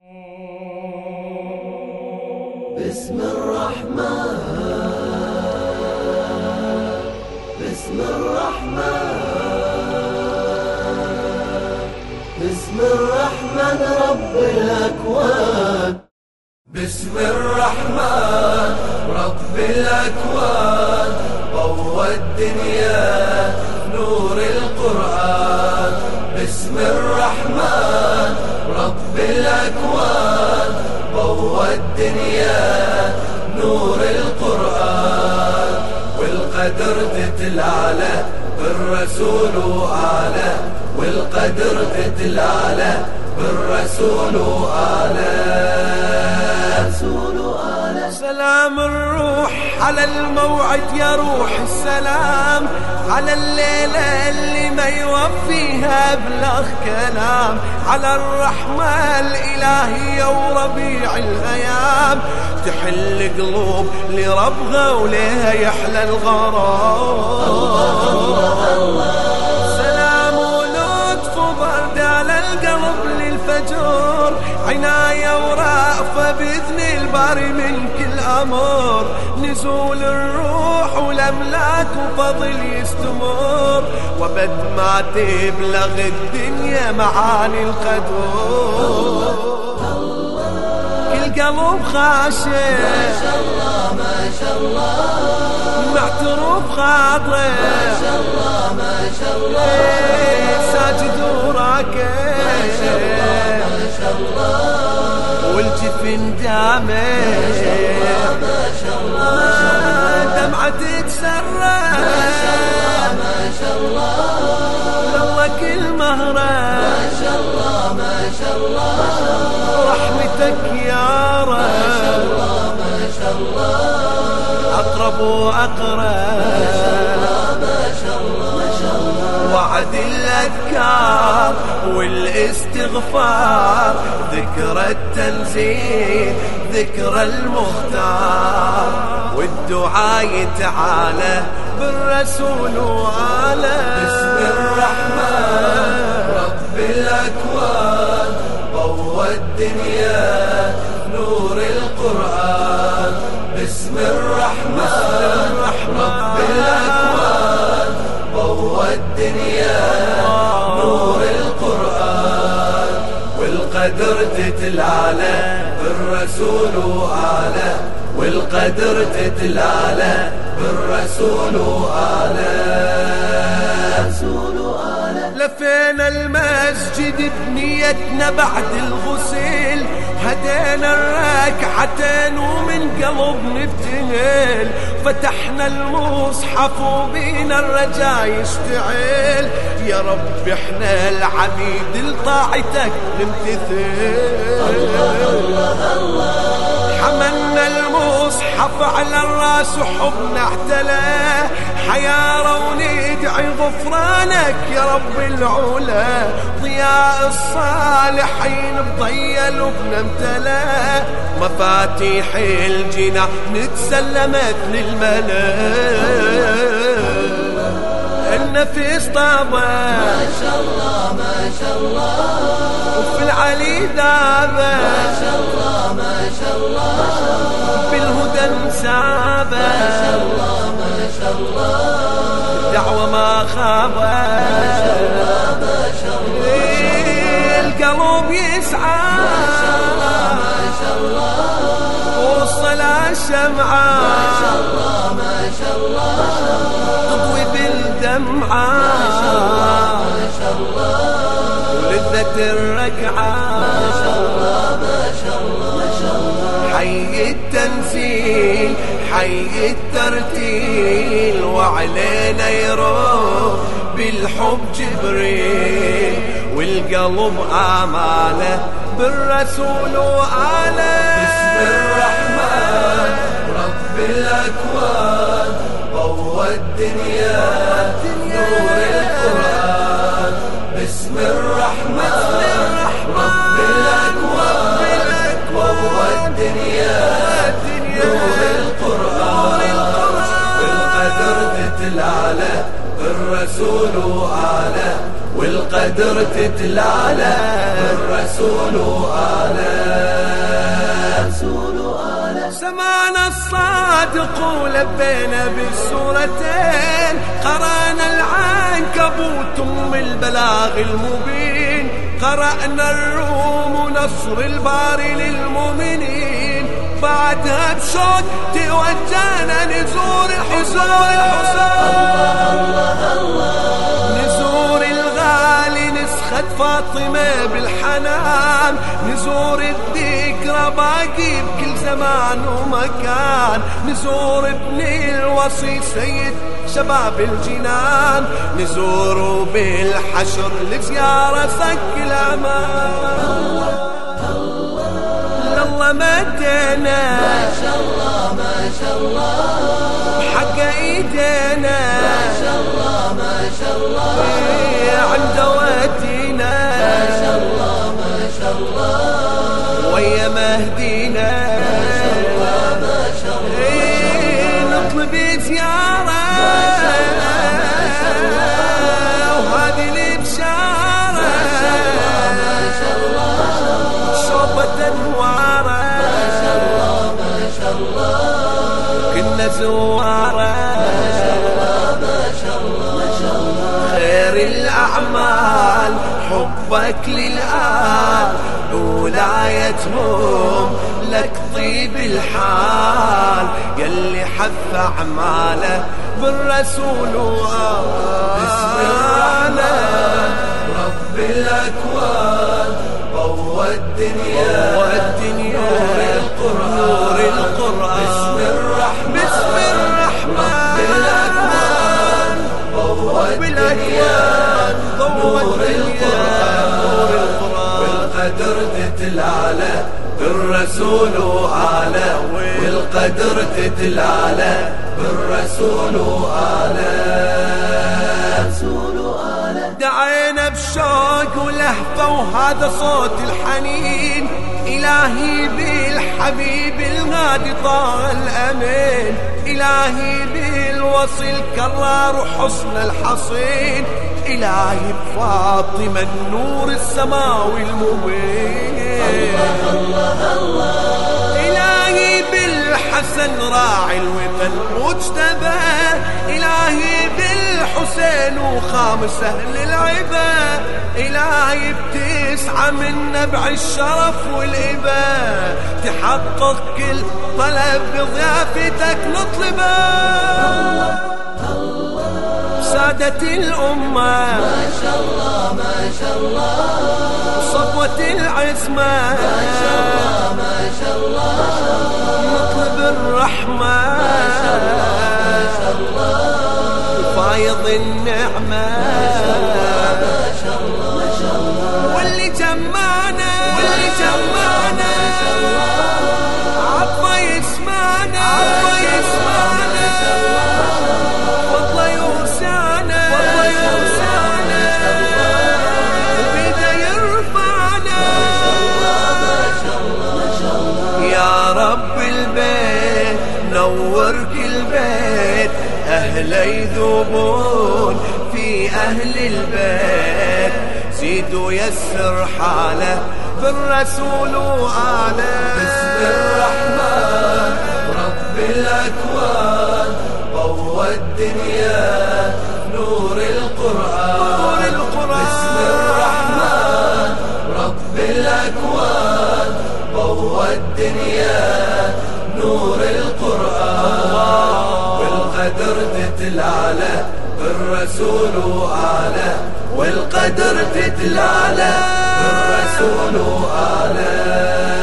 بسم الرحمن بسم الرحمن بسم الرحمن رب الأكوان. بسم الرحمن رب الأكوان. ضوى الدنيا نور القرآن. بسم الرحمن رب الأكوان ضوى الدنيا نور القرآن. والقدر تتلالى بالرسول وآله والقدر تتلالى بالرسول وآله سلام الروح على الموعد يا روح السلام. على الليلة اللي ما يوفيها بلغ كلام. على الرحمة الإلهية وربيع الأيام. تحل قلوب لربها وليها يحلى الغرام. سلام ولطف وبرد على القلب للفجر عناية ورأفة بإذن الباري من كل أمر. نزول الروح والأملاك وفضل يستمر. وبد ما تبلغ الدنيا معاني القدر كل قلب خاشع. ما شاء الله ما شاء الله معترف خاطر ما شاء الله ما شاء الله ساجد وراكع. ما شاء الله ما شاء الله تتسرع ما شاء الله ما شاء الله والله كل مهرة. ما شاء الله ما شاء الله رحمتك يا رب. ما شاء الله ما شاء الله أقرب وأقرب. وعد الأذكار والاستغفار ذكرى التنزيل ذكرى المختار. والدعاء تعالى بالرسول وعلى بسم الرحمن رب الأكوان ضوى الدنيا نور القرآن. بسم الرحمن رب الأكوان. الدنيا نور القرآن والقدر تتلالى بالرسول وآله والقدر تتلالى بالرسول وآله لفينا المسجد بنيتنا بعد الغسيل. هدينا الركعتين ومن قلب نبتهل. فتحنا المصحف وبينا الرجا يشتعل يا رب إحنا العبيد لطاعتك نمتثل الله الله حملنا المصحف على الراس وحبنا اعتلى. حيارة وندعي غفرانك يا رب العلا. ضياء الصالحين بضيل وبنمتلى مفاتيح الجنة نتسلمت للملأ. النفس طابة ما شاء الله ما شاء الله. وفي العلي ذابة ما شاء الله ما شاء الله. بالهدى انسابة ما شاء الله ما شاء الله. الدعوة ما الله ما شاء الله القلب يسعى. ما شاء الله ما شاء الله والصلاة شمعة ما شاء الله ما شاء الله تضوي بالدمعة. ما شاء الله ما شاء الله ولذة الركعة. ما شاء الله ما شاء الله ما شاء الله حي التنزيل حي الترتيل. وعلينا يروح بالحب جبريل والقلب آماله بالرسول وآله. بسم الرحمن رب الأكوان ضوى الدنيا نور القرآن. بسم الرحمن رب الأكوان ضوى الدنيا نور بالرسول وآله والقدر تتلالى بالرسول آلة. سمعنا الصادق ولبينا بالسورتين قرأنا العنكبوت ام البلاغ المبين. قرأنا الروم ونصر الباري للمؤمنين. بعدها بشوق توجهنا نزور الحسين. الله الله الله نزور الغالي نسخة فاطمة بالحنان. نزور الذكرى باقي بكل زمان ومكان. نزور ابن الوصي سيد شباب الجنان. نزور بالحشر لزيارة سك الأمان. مدينا ما شاء الله ما شاء الله بحق ايدينا ما شاء الله ما شاء الله عند ودينا ما شاء الله ما شاء الله ويا مهدينا. حبك للآل ولايتهم لك طيب الحال. يلي حث أعماله بالرسول بسم الرحمن رب الأكوان ضوى الدنيا. والدنيا نور القرآن. نور القرآن. بسم الرحمن. بسم الرحمن. رب الأكوان. ضوى الدنيا. ضوى الدنيا تتلالى بالرسول آلة والقدر تتلالى بالرسول آلة. دعينا بشوق ولهفة وهذا صوت الحنين. إلهي بالحبيب الغادي طه الأمين. إلهي بالوصي الكرار وحسن الحصين. إلهي بفاطمة النور السماوي المبين. الله الله إلهي بالحسن راعي الوطن مجتبى. إلهي بالحسين وخامس أهل العبا. إلهي بتسعى من نبع الشرف والإباء تحقق كل طلب بضيافتك نطلبه سادة الأمة. ما شاء الله ما شاء الله صفوة العزمة. ما شاء الله ما شاء الله نطلب الرحمة ما شاء الله فايض النعمة. ما شاء الله ما شاء الله واللي جمعنا. واللي جمعنا. عطى يسمعنا عطى يسمعنا. يذوبون في أهل البيت. زيد ويسر حاله بالرسول وآله. بسم الرحمن رب الأكوان ضوى الدنيا نور القرآن. نور القرآن. بسم الرحمن رب الأكوان ضوى الدنيا والقدر تتلالى بالرسول آله والقدر تتلالى بالرسول آله